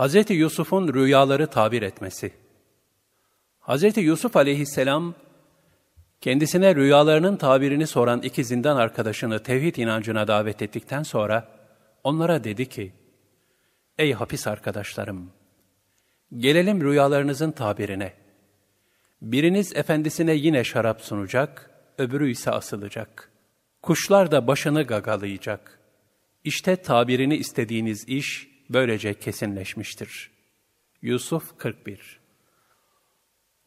Hz. Yusuf'un rüyaları tabir etmesi. Hz. Yusuf aleyhisselam, kendisine rüyalarının tabirini soran iki zindan arkadaşını tevhid inancına davet ettikten sonra, onlara dedi ki, Ey hapis arkadaşlarım! Gelelim rüyalarınızın tabirine. Biriniz efendisine yine şarap sunacak, öbürü ise asılacak. Kuşlar da başını gagalayacak. İşte tabirini istediğiniz iş, böylece kesinleşmiştir. Yusuf 41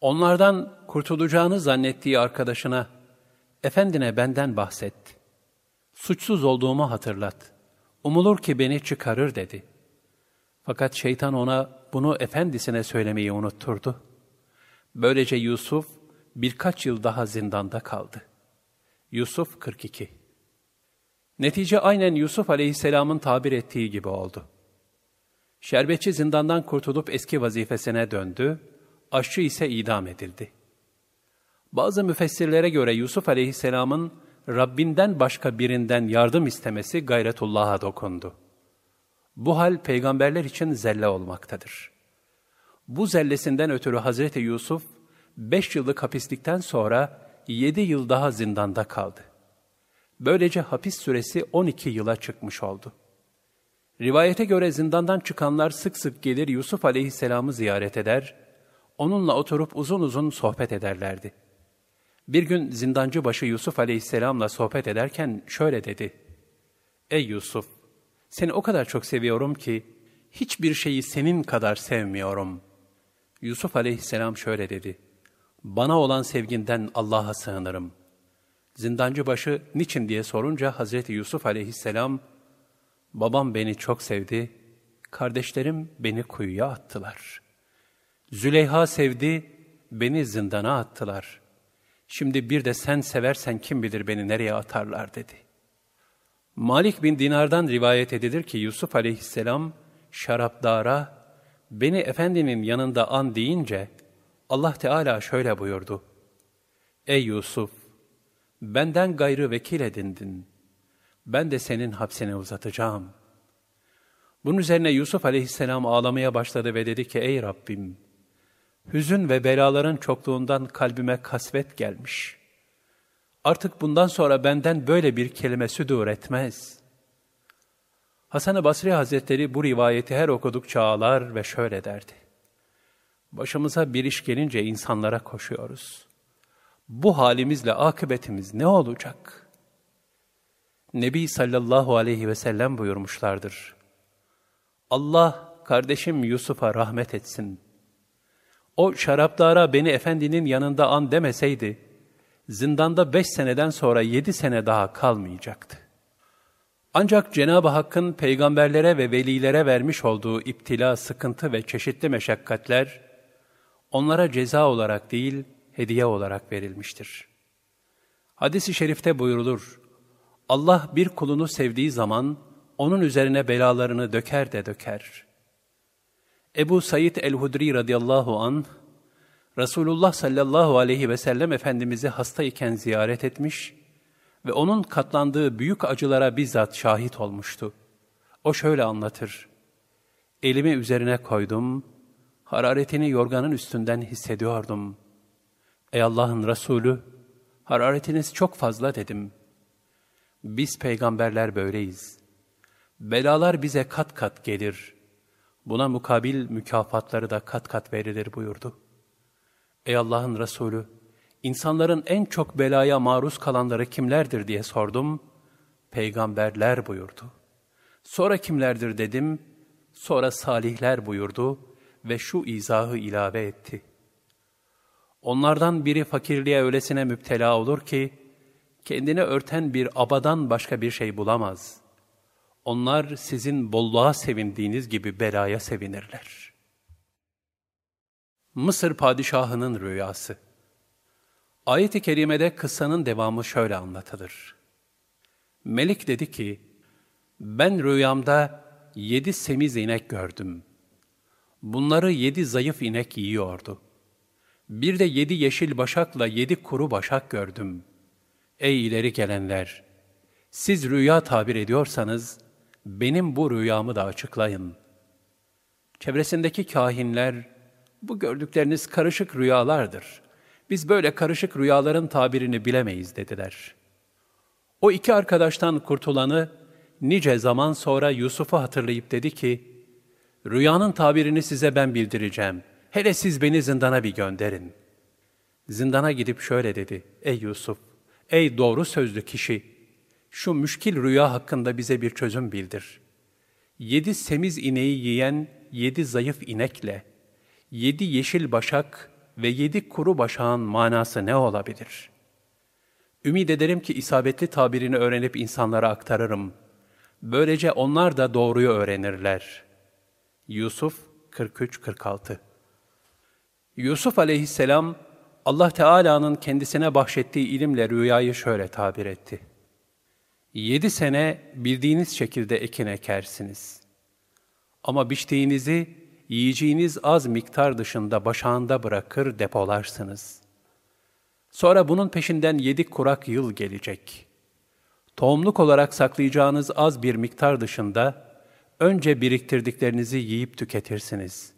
Onlardan kurtulacağını zannettiği arkadaşına, Efendine benden bahset. Suçsuz olduğumu hatırlat. Umulur ki beni çıkarır dedi. Fakat şeytan ona bunu efendisine söylemeyi unutturdu. Böylece Yusuf birkaç yıl daha zindanda kaldı. Yusuf 42 Netice aynen Yusuf aleyhisselamın tabir ettiği gibi oldu. Şerbetçi zindandan kurtulup eski vazifesine döndü, aşçı ise idam edildi. Bazı müfessirlere göre Yusuf aleyhisselamın Rabbinden başka birinden yardım istemesi gayretullah'a dokundu. Bu hal peygamberler için zelle olmaktadır. Bu zellesinden ötürü Hazreti Yusuf, beş yıllık hapislikten sonra yedi yıl daha zindanda kaldı. Böylece hapis süresi on iki yıla çıkmış oldu. Rivayete göre zindandan çıkanlar sık sık gelir Yusuf aleyhisselamı ziyaret eder, onunla oturup uzun uzun sohbet ederlerdi. Bir gün zindancı başı Yusuf aleyhisselamla sohbet ederken şöyle dedi. Ey Yusuf! Seni o kadar çok seviyorum ki, hiçbir şeyi senin kadar sevmiyorum. Yusuf aleyhisselam şöyle dedi. Bana olan sevginden Allah'a sığınırım. Zindancı başı niçin diye sorunca Hazreti Yusuf aleyhisselam, Babam beni çok sevdi, kardeşlerim beni kuyuya attılar. Züleyha sevdi, beni zindana attılar. Şimdi bir de sen seversen kim bilir beni nereye atarlar dedi. Malik bin Dinar'dan rivayet edilir ki Yusuf aleyhisselam şarapdara beni efendinin yanında an deyince Allah Teala şöyle buyurdu. Ey Yusuf! Benden gayrı vekil edindin ben de senin hapsini uzatacağım. Bunun üzerine Yusuf aleyhisselam ağlamaya başladı ve dedi ki, Ey Rabbim, hüzün ve belaların çokluğundan kalbime kasvet gelmiş. Artık bundan sonra benden böyle bir kelime südur etmez. Hasan-ı Basri Hazretleri bu rivayeti her okudukça ağlar ve şöyle derdi. Başımıza bir iş gelince insanlara koşuyoruz. Bu halimizle akıbetimiz ne olacak?'' Nebi sallallahu aleyhi ve sellem buyurmuşlardır. Allah kardeşim Yusuf'a rahmet etsin. O şarapdara beni efendinin yanında an demeseydi, zindanda beş seneden sonra yedi sene daha kalmayacaktı. Ancak Cenab-ı Hakk'ın peygamberlere ve velilere vermiş olduğu iptila, sıkıntı ve çeşitli meşakkatler, onlara ceza olarak değil, hediye olarak verilmiştir. Hadis-i şerifte buyurulur, Allah bir kulunu sevdiği zaman onun üzerine belalarını döker de döker. Ebu Said el-Hudri radıyallahu an Resulullah sallallahu aleyhi ve sellem Efendimiz'i hastayken ziyaret etmiş ve onun katlandığı büyük acılara bizzat şahit olmuştu. O şöyle anlatır. Elimi üzerine koydum, hararetini yorganın üstünden hissediyordum. Ey Allah'ın Resulü, hararetiniz çok fazla dedim.'' Biz peygamberler böyleyiz. Belalar bize kat kat gelir. Buna mukabil mükafatları da kat kat verilir buyurdu. Ey Allah'ın Resulü, insanların en çok belaya maruz kalanları kimlerdir diye sordum. Peygamberler buyurdu. Sonra kimlerdir dedim, sonra salihler buyurdu ve şu izahı ilave etti. Onlardan biri fakirliğe öylesine müptela olur ki, kendini örten bir abadan başka bir şey bulamaz. Onlar sizin bolluğa sevindiğiniz gibi belaya sevinirler. Mısır padişahının rüyası Ayet-i kerimede kıssanın devamı şöyle anlatılır. Melik dedi ki, ben rüyamda yedi semiz inek gördüm. Bunları yedi zayıf inek yiyordu. Bir de yedi yeşil başakla yedi kuru başak gördüm.'' Ey ileri gelenler! Siz rüya tabir ediyorsanız, benim bu rüyamı da açıklayın. Çevresindeki kahinler, bu gördükleriniz karışık rüyalardır. Biz böyle karışık rüyaların tabirini bilemeyiz dediler. O iki arkadaştan kurtulanı nice zaman sonra Yusuf'u hatırlayıp dedi ki, Rüyanın tabirini size ben bildireceğim. Hele siz beni zindana bir gönderin. Zindana gidip şöyle dedi, Ey Yusuf, ey doğru sözlü kişi, şu müşkil rüya hakkında bize bir çözüm bildir. Yedi semiz ineği yiyen yedi zayıf inekle, yedi yeşil başak ve yedi kuru başağın manası ne olabilir? Ümid ederim ki isabetli tabirini öğrenip insanlara aktarırım. Böylece onlar da doğruyu öğrenirler. Yusuf 43-46 Yusuf aleyhisselam, Allah Teala'nın kendisine bahşettiği ilimle rüyayı şöyle tabir etti. Yedi sene bildiğiniz şekilde ekin ekersiniz. Ama biçtiğinizi yiyeceğiniz az miktar dışında başağında bırakır depolarsınız. Sonra bunun peşinden yedi kurak yıl gelecek. Tohumluk olarak saklayacağınız az bir miktar dışında önce biriktirdiklerinizi yiyip tüketirsiniz.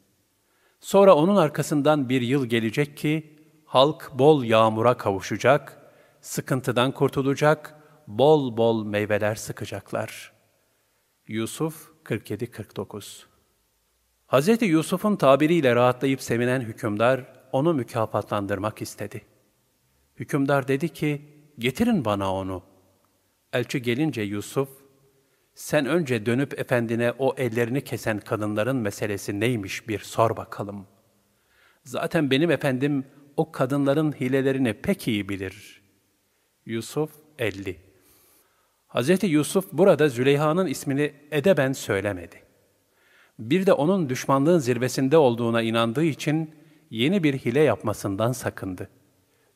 Sonra onun arkasından bir yıl gelecek ki halk bol yağmura kavuşacak, sıkıntıdan kurtulacak, bol bol meyveler sıkacaklar. Yusuf 47-49 Hz. Yusuf'un tabiriyle rahatlayıp sevinen hükümdar onu mükafatlandırmak istedi. Hükümdar dedi ki, getirin bana onu. Elçi gelince Yusuf, sen önce dönüp efendine o ellerini kesen kadınların meselesi neymiş bir sor bakalım. Zaten benim efendim o kadınların hilelerini pek iyi bilir. Yusuf 50 Hz. Yusuf burada Züleyha'nın ismini edeben söylemedi. Bir de onun düşmanlığın zirvesinde olduğuna inandığı için yeni bir hile yapmasından sakındı.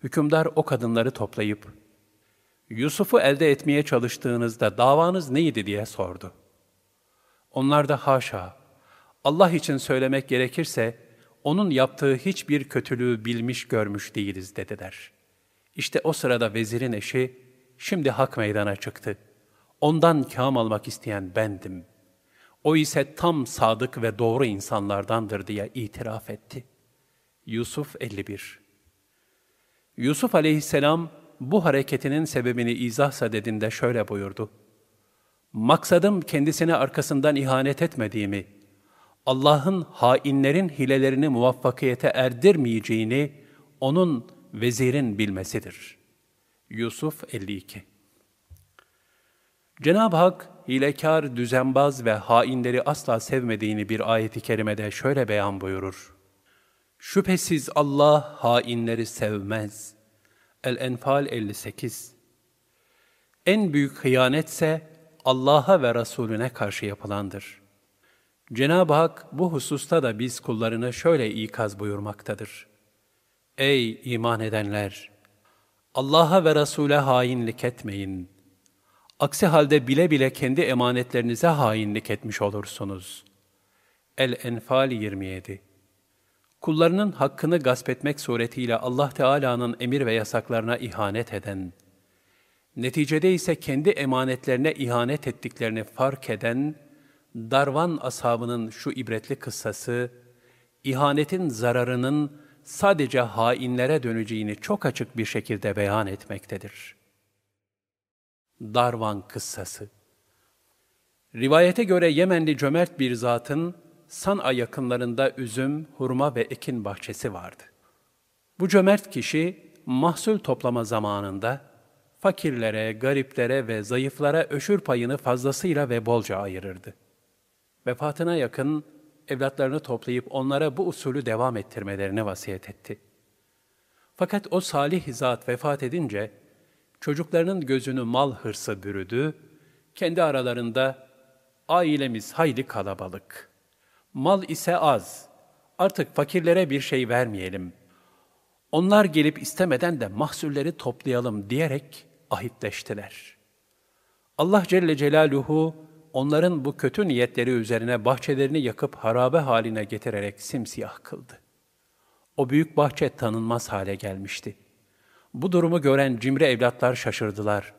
Hükümdar o kadınları toplayıp, Yusuf'u elde etmeye çalıştığınızda davanız neydi diye sordu. Onlar da haşa, Allah için söylemek gerekirse, onun yaptığı hiçbir kötülüğü bilmiş görmüş değiliz dediler. İşte o sırada vezirin eşi, şimdi hak meydana çıktı. Ondan kam almak isteyen bendim. O ise tam sadık ve doğru insanlardandır diye itiraf etti. Yusuf 51 Yusuf aleyhisselam, bu hareketinin sebebini izah sadedinde şöyle buyurdu. Maksadım kendisine arkasından ihanet etmediğimi, Allah'ın hainlerin hilelerini muvaffakiyete erdirmeyeceğini onun vezirin bilmesidir. Yusuf 52 Cenab-ı Hak, hilekar, düzenbaz ve hainleri asla sevmediğini bir ayeti kerimede şöyle beyan buyurur. Şüphesiz Allah hainleri sevmez.'' El-Enfal 58 En büyük hıyanetse Allah'a ve Resulüne karşı yapılandır. Cenab-ı Hak bu hususta da biz kullarına şöyle ikaz buyurmaktadır. Ey iman edenler! Allah'a ve Resul'e hainlik etmeyin. Aksi halde bile bile kendi emanetlerinize hainlik etmiş olursunuz. El-Enfal 27 kullarının hakkını gasp etmek suretiyle Allah Teala'nın emir ve yasaklarına ihanet eden, neticede ise kendi emanetlerine ihanet ettiklerini fark eden, Darvan ashabının şu ibretli kıssası, ihanetin zararının sadece hainlere döneceğini çok açık bir şekilde beyan etmektedir. Darvan kıssası Rivayete göre Yemenli cömert bir zatın, San'a yakınlarında üzüm, hurma ve ekin bahçesi vardı. Bu cömert kişi mahsul toplama zamanında fakirlere, gariplere ve zayıflara öşür payını fazlasıyla ve bolca ayırırdı. Vefatına yakın evlatlarını toplayıp onlara bu usulü devam ettirmelerini vasiyet etti. Fakat o salih zat vefat edince çocuklarının gözünü mal hırsı bürüdü, kendi aralarında ailemiz hayli kalabalık.'' Mal ise az. Artık fakirlere bir şey vermeyelim. Onlar gelip istemeden de mahsulleri toplayalım diyerek ahitleştiler. Allah Celle Celaluhu onların bu kötü niyetleri üzerine bahçelerini yakıp harabe haline getirerek simsiyah kıldı. O büyük bahçe tanınmaz hale gelmişti. Bu durumu gören cimri evlatlar şaşırdılar.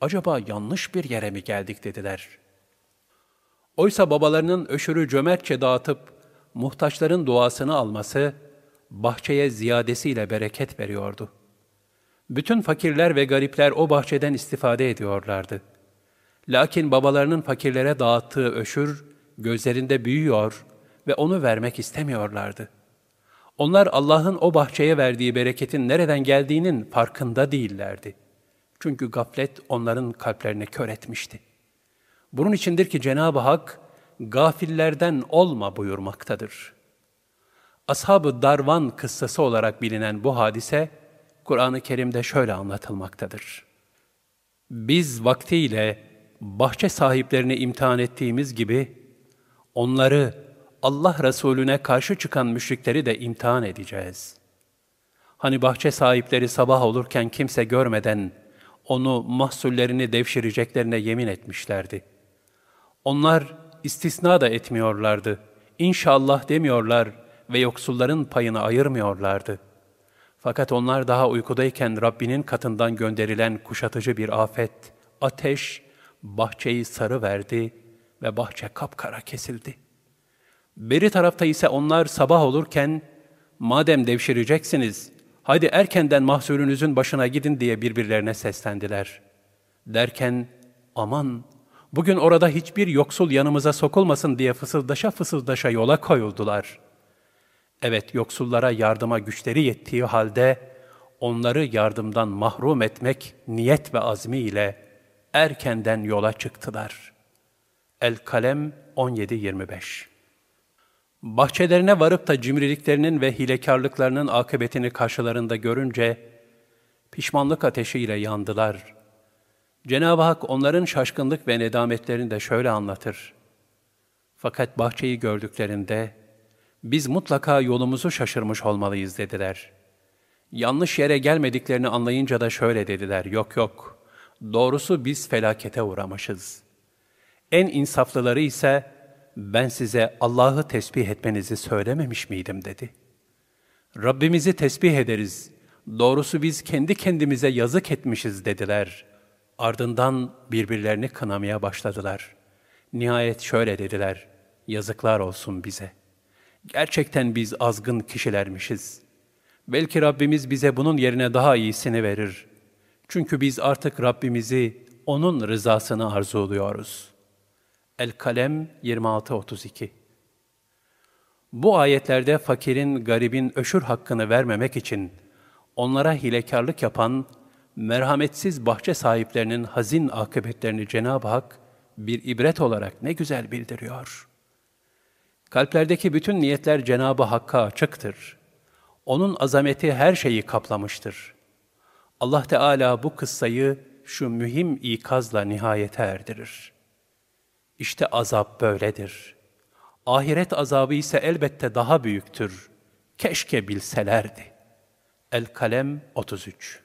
Acaba yanlış bir yere mi geldik dediler.'' Oysa babalarının öşürü cömertçe dağıtıp muhtaçların duasını alması, bahçeye ziyadesiyle bereket veriyordu. Bütün fakirler ve garipler o bahçeden istifade ediyorlardı. Lakin babalarının fakirlere dağıttığı öşür, gözlerinde büyüyor ve onu vermek istemiyorlardı. Onlar Allah'ın o bahçeye verdiği bereketin nereden geldiğinin farkında değillerdi. Çünkü gaflet onların kalplerini kör etmişti. Bunun içindir ki Cenab-ı Hak, gafillerden olma buyurmaktadır. Ashab-ı Darvan kıssası olarak bilinen bu hadise, Kur'an-ı Kerim'de şöyle anlatılmaktadır. Biz vaktiyle bahçe sahiplerini imtihan ettiğimiz gibi, onları Allah Resulüne karşı çıkan müşrikleri de imtihan edeceğiz. Hani bahçe sahipleri sabah olurken kimse görmeden onu mahsullerini devşireceklerine yemin etmişlerdi. Onlar istisna da etmiyorlardı. İnşallah demiyorlar ve yoksulların payını ayırmıyorlardı. Fakat onlar daha uykudayken Rabbinin katından gönderilen kuşatıcı bir afet, ateş, bahçeyi sarı verdi ve bahçe kapkara kesildi. Beri tarafta ise onlar sabah olurken, madem devşireceksiniz, hadi erkenden mahsulünüzün başına gidin diye birbirlerine seslendiler. Derken, aman bugün orada hiçbir yoksul yanımıza sokulmasın diye fısıldaşa fısıldaşa yola koyuldular. Evet, yoksullara yardıma güçleri yettiği halde, onları yardımdan mahrum etmek niyet ve azmi ile erkenden yola çıktılar. El-Kalem 17-25 Bahçelerine varıp da cimriliklerinin ve hilekarlıklarının akıbetini karşılarında görünce, pişmanlık ateşiyle yandılar. Cenab-ı Hak onların şaşkınlık ve nedametlerini de şöyle anlatır. Fakat bahçeyi gördüklerinde, biz mutlaka yolumuzu şaşırmış olmalıyız dediler. Yanlış yere gelmediklerini anlayınca da şöyle dediler, yok yok, doğrusu biz felakete uğramışız. En insaflıları ise, ben size Allah'ı tesbih etmenizi söylememiş miydim dedi. Rabbimizi tesbih ederiz. Doğrusu biz kendi kendimize yazık etmişiz dediler. Ardından birbirlerini kınamaya başladılar. Nihayet şöyle dediler. Yazıklar olsun bize. Gerçekten biz azgın kişilermişiz. Belki Rabbimiz bize bunun yerine daha iyisini verir. Çünkü biz artık Rabbimizi, O'nun rızasını arzuluyoruz.'' El-Kalem 26-32 Bu ayetlerde fakirin, garibin öşür hakkını vermemek için onlara hilekarlık yapan, merhametsiz bahçe sahiplerinin hazin akıbetlerini Cenab-ı Hak bir ibret olarak ne güzel bildiriyor. Kalplerdeki bütün niyetler Cenab-ı Hakk'a açıktır. Onun azameti her şeyi kaplamıştır. Allah Teala bu kıssayı şu mühim ikazla nihayete erdirir.'' İşte azap böyledir. Ahiret azabı ise elbette daha büyüktür. Keşke bilselerdi. El-Kalem 33